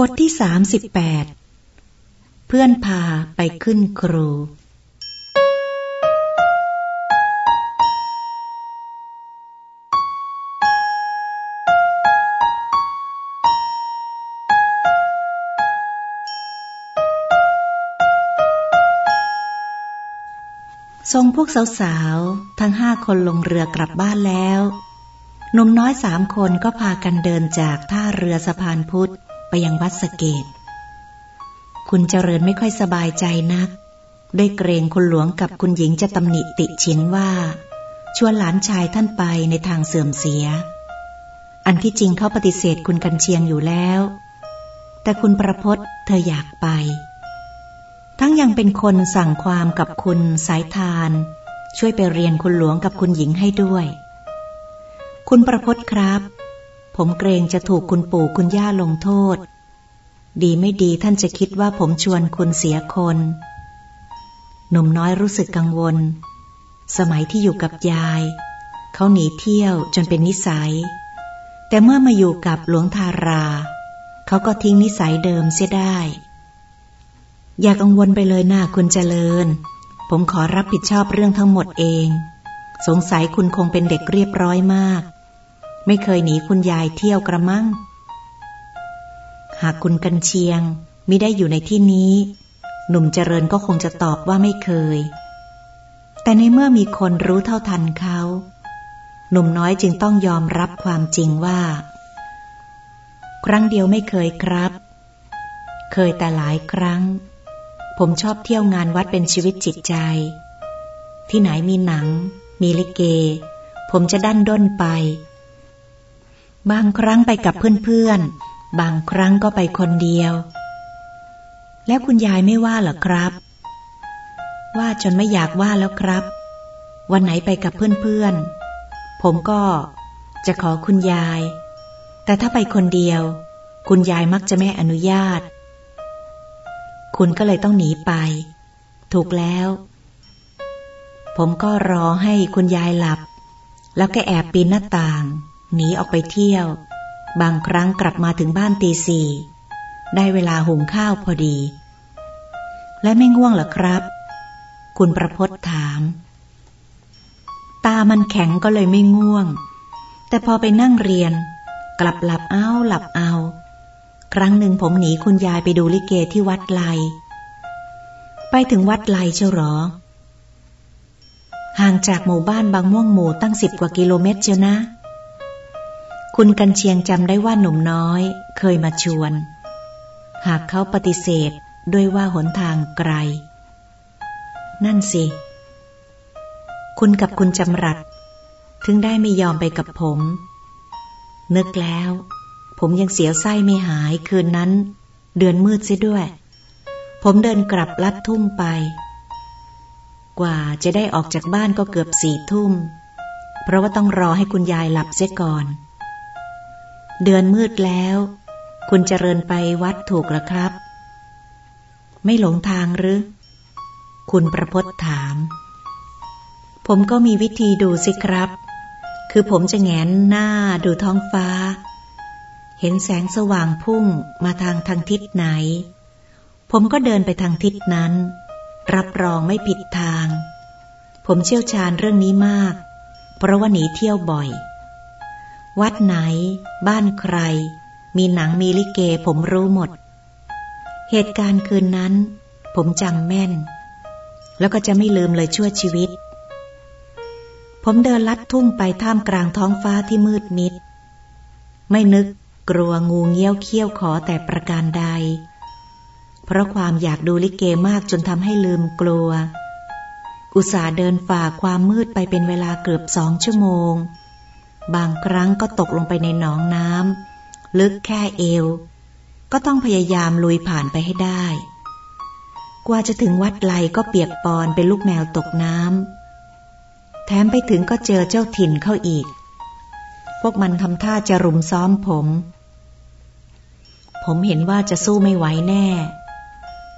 บทที่สามสิบแปดเพื่อนพาไปขึ้นครู ทรงพวกสาวๆ ทั้งห้าคนลงเรือกลับบ้านแล้ว หนุ่มน้อยสามคนก็พากันเดินจากท่าเรือสะพานพุทธ ไปยังวัดสเกต คุณเจริญไม่ค่อยสบายใจนักได้เกรงคุณหลวงกับคุณหญิงจะตำหนิติชินว่า ชวนหลานชายท่านไปในทางเสื่อมเสีย อันที่จริงเขาปฏิเสธคุณกันเชียงอยู่แล้ว แต่คุณประพศเธออยากไป ทั้งยังเป็นคนสั่งความกับคุณสายทาน ช่วยไปเรียนคุณหลวงกับคุณหญิงให้ด้วย คุณประพศครับ ผมเกรงจะถูกคุณปู่คุณย่าลงโทษ ดีไม่ดีท่านจะคิดว่าผมชวนคุณเสียคน หนุ่มน้อยรู้สึกกังวล สมัยที่อยู่กับยาย เขาหนีเที่ยวจนเป็นนิสัย แต่เมื่อมาอยู่กับหลวงทารา เขาก็ทิ้งนิสัยเดิมเสียได้ อย่ากังวลไปเลยหน้าคุณเจริญ ผมขอรับผิดชอบเรื่องทั้งหมดเอง สงสัยคุณคงเป็นเด็กเรียบร้อยมาก ไม่เคยหนีคุณยายเที่ยวกระมัง หากคุณกันเชียงมิได้อยู่ในที่นี้ หนุ่มเจริญก็คงจะตอบว่าไม่เคย แต่ในเมื่อมีคนรู้เท่าทันเขา หนุ่มน้อยจึงต้องยอมรับความจริงว่า ครั้งเดียวไม่เคยครับ เคยแต่หลายครั้ง ผมชอบเที่ยวงานวัดเป็นชีวิตจิตใจ ที่ไหนมีหนัง มีลิเก ผมจะดันด้นไป บางครั้งไปกับเพื่อนๆ บางครั้งก็ไปคนเดียว แล้วคุณยายไม่ว่าหรอครับ ว่าจนไม่อยากว่าแล้วครับ วันไหนไปกับเพื่อนๆ ผมก็จะขอคุณยาย แต่ถ้าไปคนเดียว คุณยายมักจะไม่อนุญาต คุณก็เลยต้องหนีไป ถูกแล้ว ผมก็รอให้คุณยายหลับ แล้วก็แอบปีนหน้าต่าง หนีออกไปเที่ยว บางครั้งกลับมาถึงบ้านตีสี่ได้เวลาหุงข้าวพอดี และไม่ง่วงหรอครับ คุณประพศถาม ตามันแข็งก็เลยไม่ง่วง แต่พอไปนั่งเรียน กลับหลับเอาหลับเอา ครั้งหนึ่งผมหนีคุณยายไปดูลิเกที่วัดไลไปถึงวัดไลเชียวหรอ ห่างจากหมู่บ้านบางม่วงหมู่ตั้งสิบกว่ากิโลเมตรเชียวนะ คุณกันเชียงจำได้ว่าหนุ่มน้อย เคยมาชวน หากเขาปฏิเสธด้วยว่าหนทางไกล นั่นสิ คุณกับคุณจำรัด ถึงได้ไม่ยอมไปกับผม นึกแล้ว ผมยังเสียวไส้ไม่หายคืนนั้น เดือนมืดเสียด้วย ผมเดินกลับลัดทุ่งไป กว่าจะได้ออกจากบ้านก็เกือบสี่ทุ่ม เพราะว่าต้องรอให้คุณยายหลับเสียก่อน เดือนมืดแล้ว คุณเจริญไปวัดถูกหรอครับ ไม่หลงทางหรือ คุณประพศถาม ผมก็มีวิธีดูสิครับ คือผมจะแงนหน้าดูท้องฟ้า เห็นแสงสว่างพุ่งมาทางทางทิศไหน ผมก็เดินไปทางทิศนั้น รับรองไม่ผิดทาง ผมเชี่ยวชาญเรื่องนี้มาก เพราะว่าหนีเที่ยวบ่อย วัดไหน บ้านใคร มีหนังมีลิเกผมรู้หมด เหตุการณ์คืนนั้น ผมจำแม่น แล้วก็จะไม่ลืมเลยชั่วชีวิต ผมเดินลัดทุ่งไปท่ามกลางท้องฟ้าที่มืดมิด ไม่นึกกลัวงูเงี้ยวเขี้ยวขอแต่ประการใด เพราะความอยากดูลิเกมากจนทำให้ลืมกลัว อุตส่าห์เดินฝ่าความมืดไปเป็นเวลาเกือบสองชั่วโมง บางครั้งก็ตกลงไปในหนองน้ำลึกแค่เอว ก็ต้องพยายามลุยผ่านไปให้ได้ กว่าจะถึงวัดไลก็เปียกปอนเป็นลูกแมวตกน้ำแถมไปถึงก็เจอเจ้าถิ่นเข้าอีก พวกมันทำท่าจะรุมซ้อมผม ผมเห็นว่าจะสู้ไม่ไหวแน่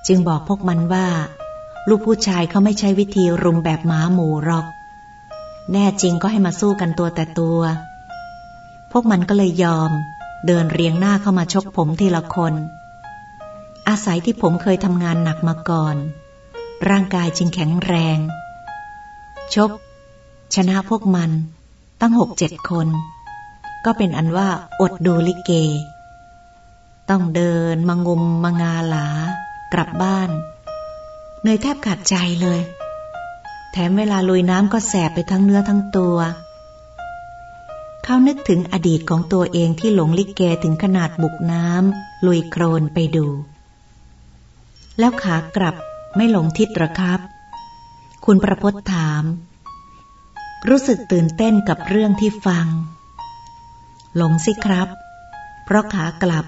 จึงบอกพวกมันว่า ลูกผู้ชายเขาไม่ใช้วิธีรุมแบบหมาหมูหรอก แน่จริงก็ให้มาสู้กันตัวแต่ตัว พวกมันก็เลยยอม เดินเรียงหน้าเข้ามาชกผมทีละคน อาศัยที่ผมเคยทำงานหนักมาก่อน ร่างกายจึงแข็งแรง ชก ชนะพวกมันตั้งหกเจ็ดคน ก็เป็นอันว่าอดดูลิเก ต้องเดินมางุมมางาหลากลับบ้านเหนื่อยแทบขาดใจเลย แถมเวลาลุยน้ำก็แสบไปทั้งเนื้อทั้งตัว เขานึกถึงอดีตของตัวเองที่หลงลิเกถึงขนาดบุกน้ำลุยโครนไปดู แล้วขากลับไม่หลงทิศหรอครับ คุณประพจน์ถาม รู้สึกตื่นเต้นกับเรื่องที่ฟัง หลงสิครับ เพราะขากลับ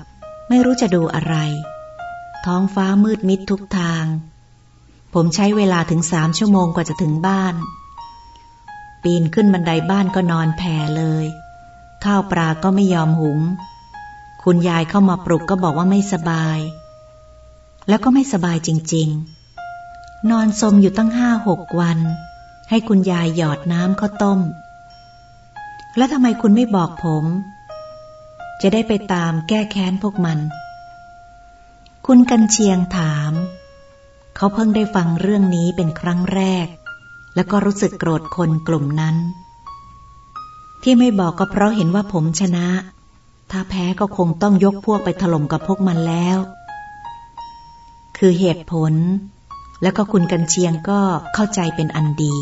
ไม่รู้จะดูอะไร ท้องฟ้ามืดมิดทุกทาง ผมใช้เวลาถึงสามชั่วโมงกว่าจะถึงบ้าน ปีนขึ้นบันไดบ้านก็นอนแผ่เลย ข้าวปลาก็ไม่ยอมหุง คุณยายเข้ามาปลุกก็บอกว่าไม่สบาย แล้วก็ไม่สบายจริง ๆ นอนสมอยู่ตั้งห้าหกวัน ให้คุณยายหยอดน้ำข้าวต้ม แล้วทำไมคุณไม่บอกผม จะได้ไปตามแก้แค้นพวกมัน คุณกันเชียงถาม เขาเพิ่งได้ฟังเรื่องนี้เป็นครั้งแรก แล้วก็รู้สึกโกรธคนกลุ่มนั้น ที่ไม่บอกก็เพราะเห็นว่าผมชนะ ถ้าแพ้ก็คงต้องยกพวกไปถล่มกับพวกมันแล้ว คือเหตุผล แล้วก็คุณกันเชียงก็เข้าใจเป็นอันดี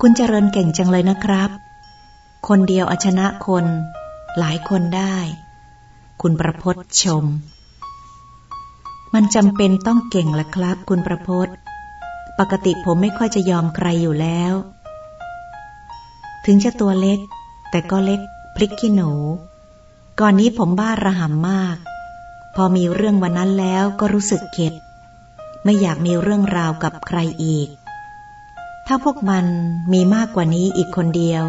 คุณเจริญเก่งจังเลยนะครับ คนเดียวเอาชนะคน หลายคนได้ คุณประพศชม มันจำเป็นต้องเก่งละครับ คุณประพศปกติผมไม่ค่อยจะยอมใครอยู่แล้ว ถึงจะตัวเล็ก แต่ก็เล็กพริกขี้หนู ก่อนนี้ผมบ้าระห่ำมาก พอมีเรื่องวันนั้นแล้วก็รู้สึกเข็ด ไม่อยากมีเรื่องราวกับใครอีก ถ้าพวกมันมีมากกว่านี้อีกคนเดียว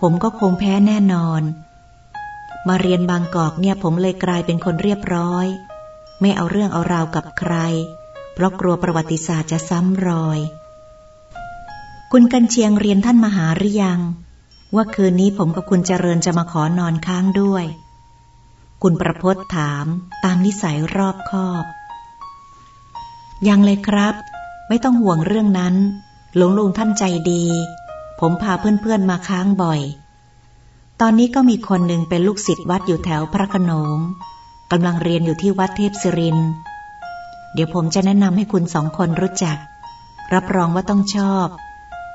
ผมก็คงแพ้แน่นอน มาเรียนบางกอกเนี่ยผมเลยกลายเป็นคนเรียบร้อย ไม่เอาเรื่องเอาราวกับใคร เพราะกลัวประวัติศาสตร์จะซ้ำรอย คุณกันเชียงเรียนท่านมหาหรือยัง ว่าคืนนี้ผมกับคุณเจริญจะมาขอนอนค้างด้วย คุณประพศถามตามนิสัยรอบคอบ ยังเลยครับ ไม่ต้องห่วงเรื่องนั้น หลวงลุงท่านใจดี ผมพาเพื่อนๆมาค้างบ่อย ตอนนี้ก็มีคนหนึ่งเป็นลูกศิษย์วัดอยู่แถวพระขนง กำลังเรียนอยู่ที่วัดเทพศิริน เดี๋ยวผมจะแนะนำให้คุณสองคนรู้จัก รับรองว่าต้องชอบ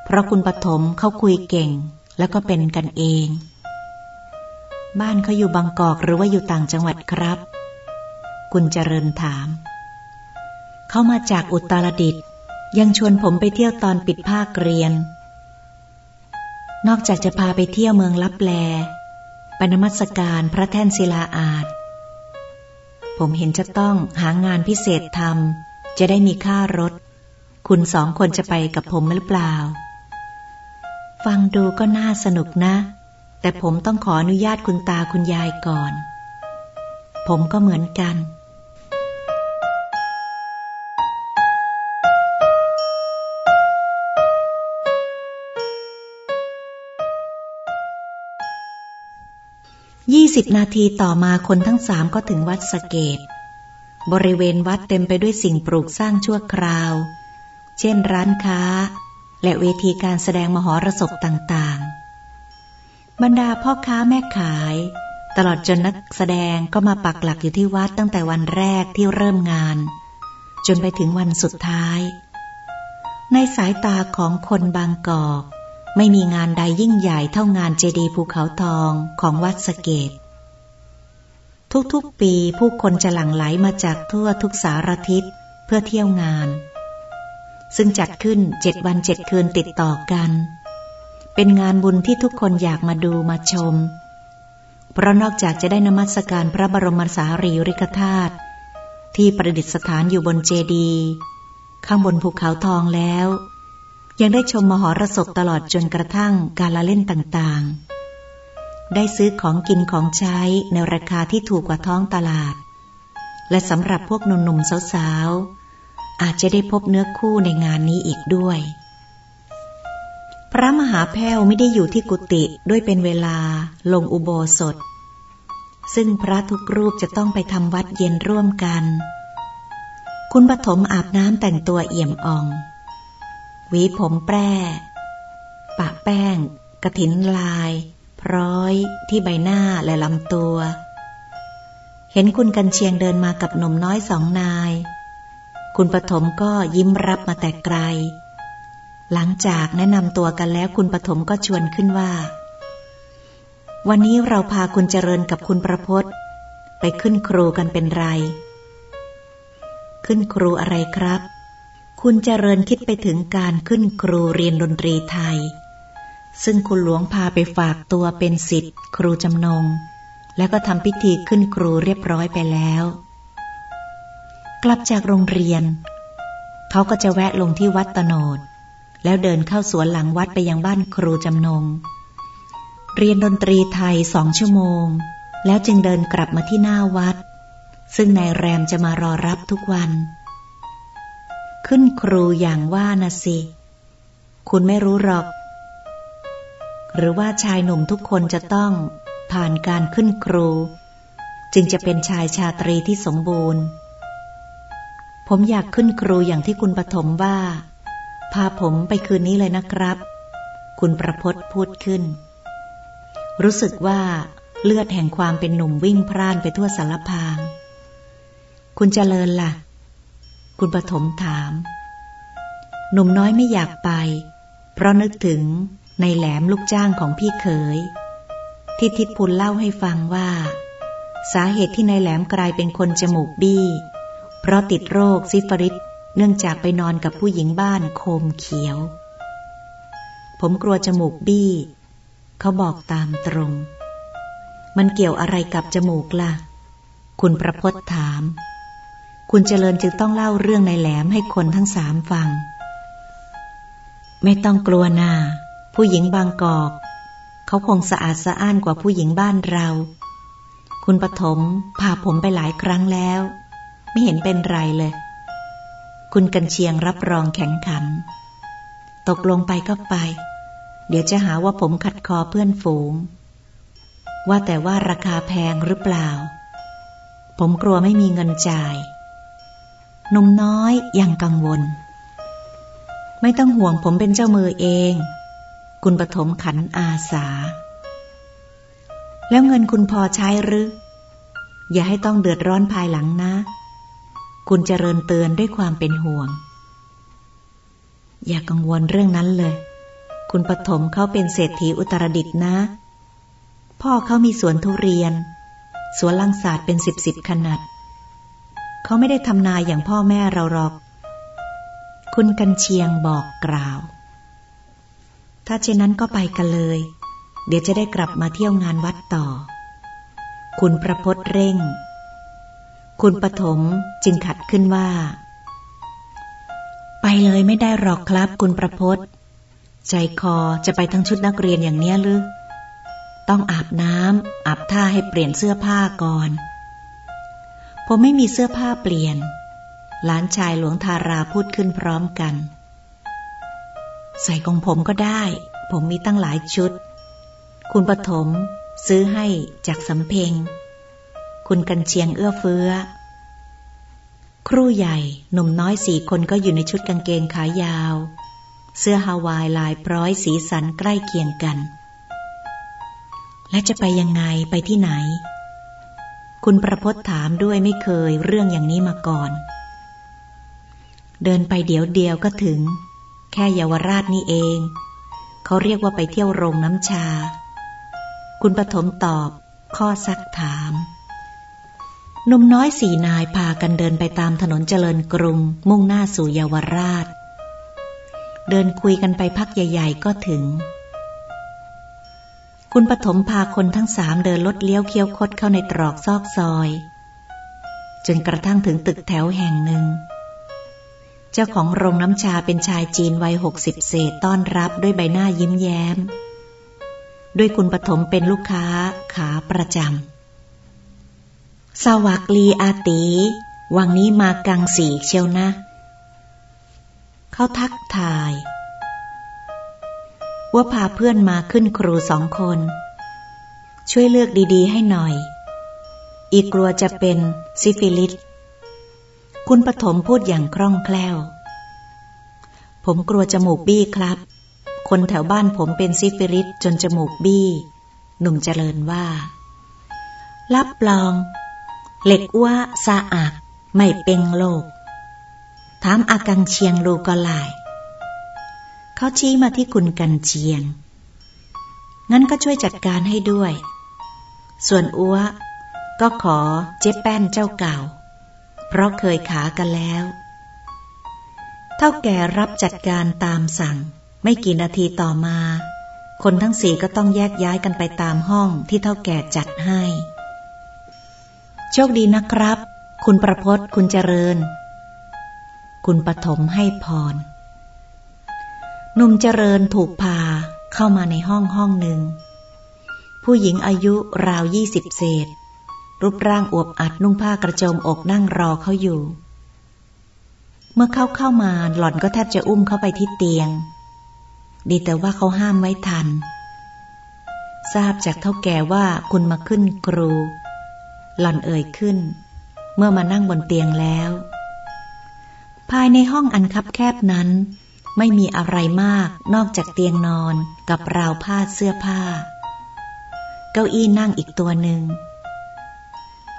เพราะคุณปฐมเขาคุยเก่ง แล้วก็เป็นกันเอง บ้านเขาอยู่บางกอกหรือว่าอยู่ต่างจังหวัดครับ คุณเจริญถาม เขามาจากอุตรดิตถ์ยังชวนผมไปเที่ยวตอนปิดภาคเรียน นอกจากจะพาไปเที่ยวเมืองลับแลปนมัสการพระแท่นศิลาอาจ ผมเห็นจะต้องหางานพิเศษทำจะได้มีค่ารถ คุณสองคนจะไปกับผมหรือเปล่า ฟังดูก็น่าสนุกนะ แต่ผมต้องขออนุญาตคุณตาคุณยายก่อน ผมก็เหมือนกัน ยี่สิบนาทีต่อมาคนทั้งสามก็ถึงวัดสเกต บริเวณวัดเต็มไปด้วยสิ่งปลูกสร้างชั่วคราว เช่นร้านค้า และเวทีการแสดงมหรสพต่างๆ บรรดาพ่อค้าแม่ขาย ตลอดจนนักแสดงก็มาปักหลักอยู่ที่วัดตั้งแต่วันแรกที่เริ่มงาน จนไปถึงวันสุดท้าย ในสายตาของคนบางกอก ไม่มีงานใดยิ่งใหญ่เท่างานเจดีย์ภูเขาทองของวัดสเกต ทุกๆปีผู้คนจะหลั่งไหลมาจากทั่วทุกสารทิศเพื่อเที่ยวงาน ซึ่งจัดขึ้นเจ็ดวันเจ็ดคืนติดต่อกัน เป็นงานบุญที่ทุกคนอยากมาดูมาชม เพราะนอกจากจะได้นมัสการพระบรมสารีริกธาตุที่ประดิษฐานอยู่บนเจดีย์ข้างบนภูเขาทองแล้ว ยังได้ชมมหรสพตลอดจนกระทั่งการละเล่นต่างๆ ได้ซื้อของกินของใช้ในราคาที่ถูกกว่าท้องตลาด และสำหรับพวกหนุ่มๆสาวๆ อาจจะได้พบเนื้อคู่ในงานนี้อีกด้วย พระมหาแพ้วไม่ได้อยู่ที่กุฏิด้วยเป็นเวลาลงอุโบสถ ซึ่งพระทุกรูปจะต้องไปทำวัดเย็นร่วมกัน คุณปฐมอาบน้ำแต่งตัวเอี่ยมอ่อง หวีผมแปร่ปะแป้ง กระถินลาย พร้อยที่ใบหน้าและลำตัว เห็นคุณกันเชียงเดินมากับหนุ่มน้อยสองนาย คุณปฐมก็ยิ้มรับมาแต่ไกล หลังจากแนะนำตัวกันแล้วคุณปฐมก็ชวนขึ้นว่า วันนี้เราพาคุณเจริญกับคุณประพศไปขึ้นครูกันเป็นไร ขึ้นครูอะไรครับ คุณเจริญคิดไปถึงการขึ้นครูเรียนดนตรีไทย ซึ่งคุณหลวงพาไปฝากตัวเป็นสิทธิ์ครูจำนง แล้วก็ทำพิธีขึ้นครูเรียบร้อยไปแล้ว กลับจากโรงเรียน เขาก็จะแวะลงที่วัดตโนด แล้วเดินเข้าสวนหลังวัดไปยังบ้านครูจำนง เรียนดนตรีไทยสองชั่วโมง แล้วจึงเดินกลับมาที่หน้าวัด ซึ่งนายแรมจะมารอรับทุกวัน ขึ้นครูอย่างว่านะสิ คุณไม่รู้หรอก หรือว่าชายหนุ่มทุกคนจะต้องผ่านการขึ้นครู จึงจะเป็นชายชาตรีที่สมบูรณ์ ผมอยากขึ้นครูอย่างที่คุณปฐมว่า พาผมไปคืนนี้เลยนะครับ คุณประพศพูดขึ้น รู้สึกว่าเลือดแห่งความเป็นหนุ่มวิ่งพร่านไปทั่วสารพาง คุณเจริญละ่ะ คุณปฐมถาม หนุ่มน้อยไม่อยากไป เพราะนึกถึงในแหลมลูกจ้างของพี่เขย ที่ทิดพุนเล่าให้ฟังว่า สาเหตุที่ในแหลมกลายเป็นคนจมูกบี้ เพราะติดโรคซิฟริสเนื่องจากไปนอนกับผู้หญิงบ้านโคมเขียว ผมกลัวจมูกบี้ เขาบอกตามตรง มันเกี่ยวอะไรกับจมูกละ่ะ คุณประพศถาม คุณเจริญจึงต้องเล่าเรื่องในแหลมให้คนทั้งสามฟัง ไม่ต้องกลัวนาผู้หญิงบางกอก เขาคงสะอาดสะอ้านกว่าผู้หญิงบ้านเรา คุณปฐมพาผมไปหลายครั้งแล้ว ไม่เห็นเป็นไรเลย คุณกันเชียงรับรองแข็งขัน ตกลงไปก็ไป เดี๋ยวจะหาว่าผมขัดคอเพื่อนฝูง ว่าแต่ว่าราคาแพงหรือเปล่า ผมกลัวไม่มีเงินจ่าย นมน้อยยังกังวล ไม่ต้องห่วงผมเป็นเจ้ามือเอง คุณปฐมขันอาสา แล้วเงินคุณพอใช้หรือ อย่าให้ต้องเดือดร้อนภายหลังนะ คุณเจริญเตือนด้วยความเป็นห่วง อย่ากังวลเรื่องนั้นเลย คุณปฐมเขาเป็นเศรษฐีอุตรดิตนะ พ่อเขามีสวนทุเรียน สวนลังศาสตร์เป็นสิบสิบขนาด เขาไม่ได้ทำนาอย่างพ่อแม่เราหรอก คุณกันเชียงบอกกล่าว ถ้าเช่นนั้นก็ไปกันเลย เดี๋ยวจะได้กลับมาเที่ยวงานวัดต่อ คุณประพศเร่ง คุณปฐมจึงขัดขึ้นว่า ไปเลยไม่ได้หรอกครับคุณประพศใจคอจะไปทั้งชุดนักเรียนอย่างเนี้ยหรือ ต้องอาบน้ำอาบท่าให้เปลี่ยนเสื้อผ้าก่อน ผมไม่มีเสื้อผ้าเปลี่ยน หลานชายหลวงทาราพูดขึ้นพร้อมกัน ใส่ของผมก็ได้ ผมมีตั้งหลายชุด คุณปฐมซื้อให้จากสำเพ็ง คุณกันเชียงเอื้อเฟื้อ ครู่ใหญ่หนุ่มน้อยสี่คนก็อยู่ในชุดกางเกงขายาว เสื้อฮาวายลายพร้อยสีสันใกล้เคียงกัน และจะไปยังไงไปที่ไหน คุณประพศถามด้วยไม่เคยเรื่องอย่างนี้มาก่อน เดินไปเดี๋ยวเดียวก็ถึง แค่เยาวราชนี่เอง เขาเรียกว่าไปเที่ยวโรงน้ำชา คุณปฐมตอบข้อซักถามนมน้อยสี่นายพากันเดินไปตามถนนเจริญกรุง มุ่งหน้าสู่เยาวราช เดินคุยกันไปพักใหญ่ ๆ ก็ถึง คุณปฐมพาคนทั้งสามเดินลดเลี้ยวเคี้ยวคดเข้าในตรอกซอกซอย จนกระทั่งถึงตึกแถวแห่งหนึ่ง เจ้าของโรงน้ำชาเป็นชายจีนวัยหกสิบเศษต้อนรับด้วยใบหน้ายิ้มแย้ม ด้วยคุณปฐมเป็นลูกค้าขาประจำสวักลีอาตีวังนี้มากังสีเชียวนะ เขาทักทาย ว่าพาเพื่อนมาขึ้นครูสองคน ช่วยเลือกดีๆ ให้หน่อย อีกกลัวจะเป็นซิฟิลิส คุณปฐมพูดอย่างคล่องแคล่ว ผมกลัวจมูกบี้ครับ คนแถวบ้านผมเป็นซิฟิลิสจนจมูกบี้ หนุ่มเจริญว่า รับรอง เด็กอั๊วสะอาดไม่เป็นโลก ถามอากังเชียงรูก็ลาย เขาชี้มาที่คุณกันเชียง งั้นก็ช่วยจัดการให้ด้วย ส่วนอ้วก็ขอเจ๊แป้นเจ้าเก่า เพราะเคยขากันแล้ว เท่าแก่รับจัดการตามสั่ง ไม่กี่นาทีต่อมา คนทั้งสี่ก็ต้องแยกย้ายกันไปตามห้องที่เท่าแก่จัดให้ โชคดีนะครับ คุณประพศคุณเจริญ คุณปฐมให้พร หนุ่มเจริญถูกพาเข้ามาในห้องห้องหนึ่ง ผู้หญิงอายุราวยี่สิบเศษ รูปร่างอวบอัดนุ่งผ้ากระโจมอกนั่งรอเขาอยู่ เมื่อเข้าเข้ามาหล่อนก็แทบจะอุ้มเข้าไปที่เตียง ดีแต่ว่าเขาห้ามไว้ทัน ทราบจากเท่าแก่ว่าคุณมาขึ้นครู หล่อนเอ่ยขึ้น เมื่อมานั่งบนเตียงแล้ว ภายในห้องอันคับแคบนั้น ไม่มีอะไรมากนอกจากเตียงนอนกับราวผ้าเสื้อผ้า เก้าอี้นั่งอีกตัวหนึ่ง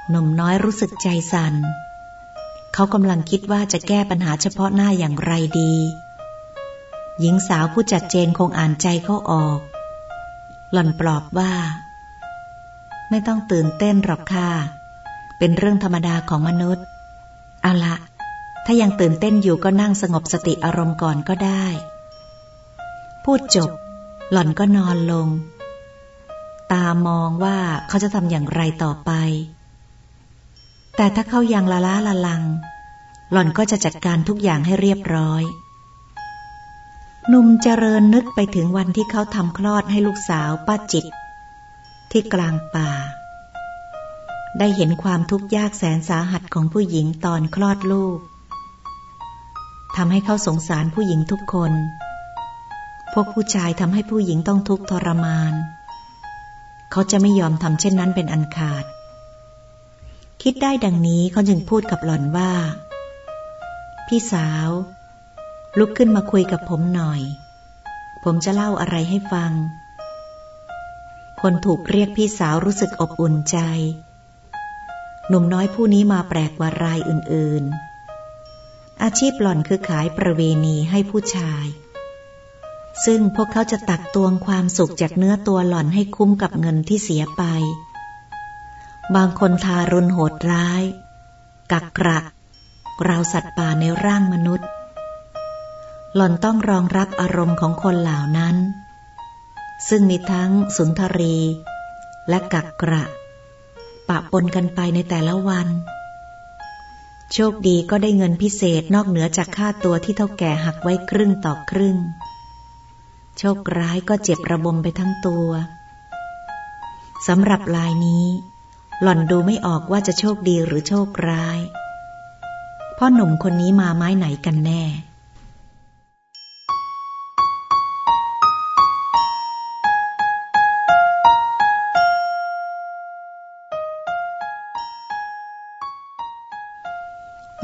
หนุ่มน้อยรู้สึกใจสัน่นเขากำลังคิดว่าจะแก้ปัญหาเฉพาะหน้าอย่างไรดี หญิงสาวผู้จัดเจนคงอ่านใจเขาออก หล่อนปลอบว่า ไม่ต้องตื่นเต้นหรอกค่ะ เป็นเรื่องธรรมดาของมนุษย์ เอาละ ถ้ายังตื่นเต้นอยู่ก็นั่งสงบสติอารมณ์ก่อนก็ได้ พูดจบ หล่อนก็นอนลง ตามองว่าเขาจะทำอย่างไรต่อไป แต่ถ้าเขายังละล้าละลัง หล่อนก็จะจัดการทุกอย่างให้เรียบร้อยหนุ่มเจริญนึกไปถึงวันที่เขาทำคลอดให้ลูกสาวป้าจิต ที่กลางป่า ได้เห็นความทุกข์ยากแสนสาหัสของผู้หญิงตอนคลอดลูกำให้เขาสงสารผู้หญิงทุกคน พวกผู้ชายทำให้ผู้หญิงต้องทุกข์ทรมาน เขาจะไม่ยอมทำเช่นนั้นเป็นอันขาด คิดได้ดังนี้เขาจึงพูดกับหล่อนว่า พี่สาว ลุกขึ้นมาคุยกับผมหน่อย ผมจะเล่าอะไรให้ฟัง คนถูกเรียกพี่สาวรู้สึกอบอุ่นใจ หนุ่มน้อยผู้นี้มาแปลกกว่ารายอื่นๆ อาชีพหล่อนคือขายประเวณีให้ผู้ชาย ซึ่งพวกเขาจะตักตวงความสุขจากเนื้อตัวหล่อนให้คุ้มกับเงินที่เสียไป บางคนทารุณโหดร้าย กักกระราวสัตว์ป่าในร่างมนุษย์ หล่อนต้องรองรับอารมณ์ของคนเหล่านั้น ซึ่งมีทั้งสุนทรี และกักกระ ปะปนกันไปในแต่ละวัน โชคดีก็ได้เงินพิเศษนอกเหนือจากค่าตัวที่เท่าแก่หักไว้ครึ่งต่อครึ่ง โชคร้ายก็เจ็บระบมไปทั้งตัวสำหรับลายนี้ หล่อนดูไม่ออกว่าจะโชคดีหรือโชคร้ายพ่อหนุ่มคนนี้มาไม้ไหนกันแน่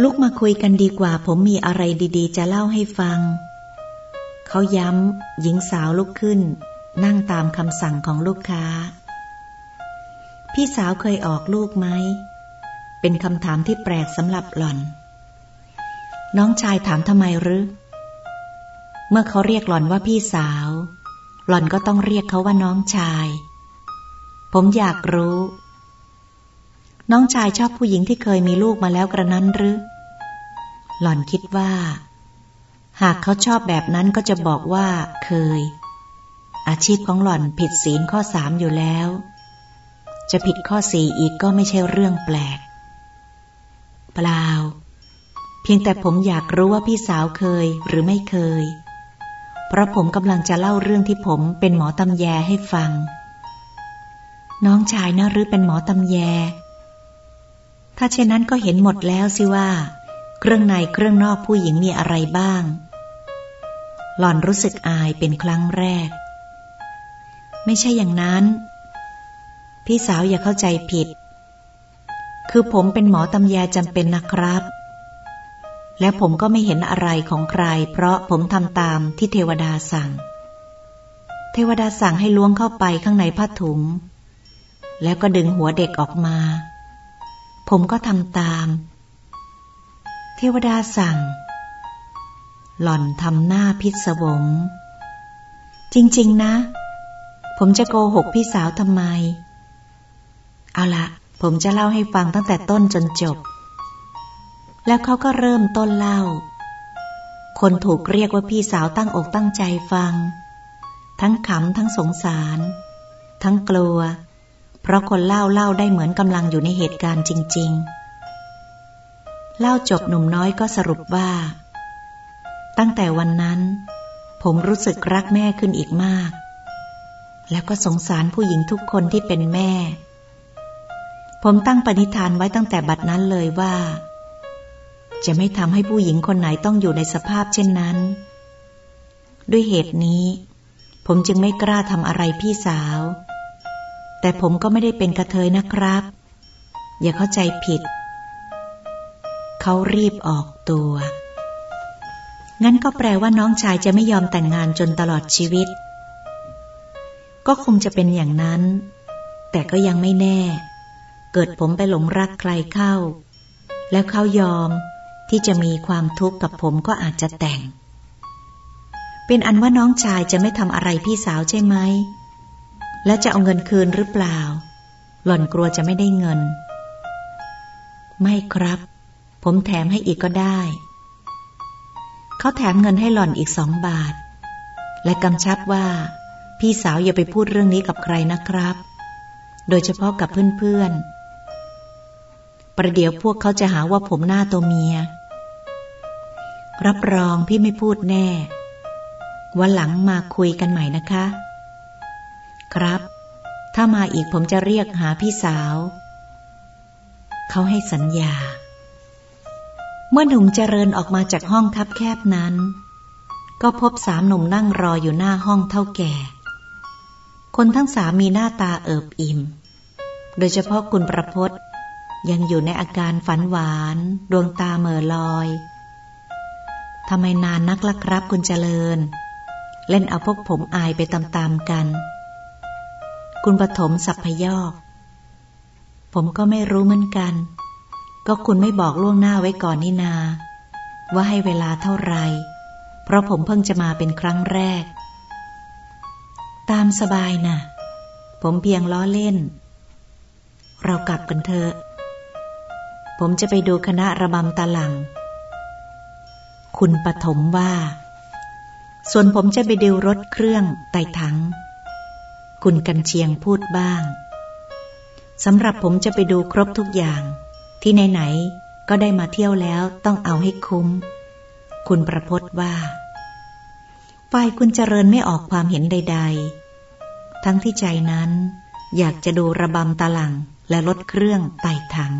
ลุกมาคุยกันดีกว่า ผมมีอะไรดีๆ จะเล่าให้ฟัง เขาย้ำ หญิงสาวลุกขึ้น นั่งตามคำสั่งของลูกค้า พี่สาวเคยออกลูกไหม เป็นคำถามที่แปลกสำหรับหล่อน น้องชายถามทำไมหรือ เมื่อเขาเรียกหล่อนว่าพี่สาว หล่อนก็ต้องเรียกเขาว่าน้องชาย ผมอยากรู้ น้องชายชอบผู้หญิงที่เคยมีลูกมาแล้วกระนั้นหรือ หล่อนคิดว่า หากเขาชอบแบบนั้นก็จะบอกว่าเคย อาชีพของหล่อนผิดศีลข้อสามอยู่แล้ว จะผิดข้อสี่อีกก็ไม่ใช่เรื่องแปลก เปล่า เพียงแต่ผมอยากรู้ว่าพี่สาวเคยหรือไม่เคย เพราะผมกำลังจะเล่าเรื่องที่ผมเป็นหมอตำแยให้ฟัง น้องชายนะหรือเป็นหมอตำแย ถ้าเช่นนั้นก็เห็นหมดแล้วสิว่า เครื่องในเครื่องนอกผู้หญิงมีอะไรบ้าง หล่อนรู้สึกอายเป็นครั้งแรก ไม่ใช่อย่างนั้น พี่สาวอย่าเข้าใจผิด คือผมเป็นหมอตำยาจำเป็นนะครับ แล้วผมก็ไม่เห็นอะไรของใคร เพราะผมทำตามที่เทวดาสั่ง เทวดาสั่งให้ล้วงเข้าไปข้างในผ้าถุง แล้วก็ดึงหัวเด็กออกมา ผมก็ทำตาม เทวดาสั่ง หล่อนทำหน้าพิศวง จริง ๆ นะ ผมจะโกหกพี่สาวทำไม เอาละผมจะเล่าให้ฟังตั้งแต่ต้นจนจบ แล้วเขาก็เริ่มต้นเล่า คนถูกเรียกว่าพี่สาวตั้งอกตั้งใจฟัง ทั้งขำทั้งสงสาร ทั้งกลัว เพราะคนเล่าเล่าได้เหมือนกำลังอยู่ในเหตุการณ์จริง ๆ เล่าจบหนุ่มน้อยก็สรุปว่า ตั้งแต่วันนั้น ผมรู้สึกรักแม่ขึ้นอีกมาก แล้วก็สงสารผู้หญิงทุกคนที่เป็นแม่ ผมตั้งปณิธานไว้ตั้งแต่บัดนั้นเลยว่า จะไม่ทำให้ผู้หญิงคนไหนต้องอยู่ในสภาพเช่นนั้น ด้วยเหตุนี้ ผมจึงไม่กล้าทำอะไรพี่สาว แต่ผมก็ไม่ได้เป็นกระเทยนะครับ อย่าเข้าใจผิด เขารีบออกตัว งั้นก็แปลว่าน้องชายจะไม่ยอมแต่งงานจนตลอดชีวิต ก็คงจะเป็นอย่างนั้น แต่ก็ยังไม่แน่ เกิดผมไปหลงรักใครเข้า แล้วเขายอมที่จะมีความทุกข์กับผมก็อาจจะแต่ง เป็นอันว่าน้องชายจะไม่ทำอะไรพี่สาวใช่ไหม และจะเอาเงินคืนหรือเปล่า หล่อนกลัวจะไม่ได้เงิน ไม่ครับ ผมแถมให้อีกก็ได้ เขาแถมเงินให้หล่อนอีกสองบาท และกำชับว่า พี่สาวอย่าไปพูดเรื่องนี้กับใครนะครับ โดยเฉพาะกับเพื่อนๆ ประเดี๋ยวพวกเขาจะหาว่าผมหน้าตัวเมีย รับรองพี่ไม่พูดแน่ วันหลังมาคุยกันใหม่นะคะ ครับ ถ้ามาอีกผมจะเรียกหาพี่สาว เขาให้สัญญา เมื่อหนุ่มเจริญออกมาจากห้องคับแคบนั้น ก็พบสามหนุ่มนั่งรออยู่หน้าห้องเท่าแก่ คนทั้งสามมีหน้าตาเอิบอิ่ม โดยเฉพาะคุณประพศยังอยู่ในอาการฝันหวาน ดวงตาเมื่อลอยทำไมนานนักล่ะครับคุณเจริญ เล่นเอาพวกผมอายไปตามๆกัน คุณปฐมสับพยอก ผมก็ไม่รู้เหมือนกัน ก็คุณไม่บอกล่วงหน้าไว้ก่อนนี่นา ว่าให้เวลาเท่าไรเพราะผมเพิ่งจะมาเป็นครั้งแรก ตามสบายนะ่ะ ผมเพียงล้อเล่น เรากลับกันเถอะ ผมจะไปดูคณะระบำตะลัง คุณปฐมว่า ส่วนผมจะไปดูรถเครื่องไต่ถัง คุณกันเชียงพูดบ้างสำหรับผมจะไปดูครบทุกอย่าง ที่ไหนๆก็ได้มาเที่ยวแล้วต้องเอาให้คุ้ม คุณประพศว่าฝ่ายคุณเจริญไม่ออกความเห็นใด ๆ ทั้งที่ใจนั้นอยากจะดูระบำตะลังและลดเครื่องไต่ถัง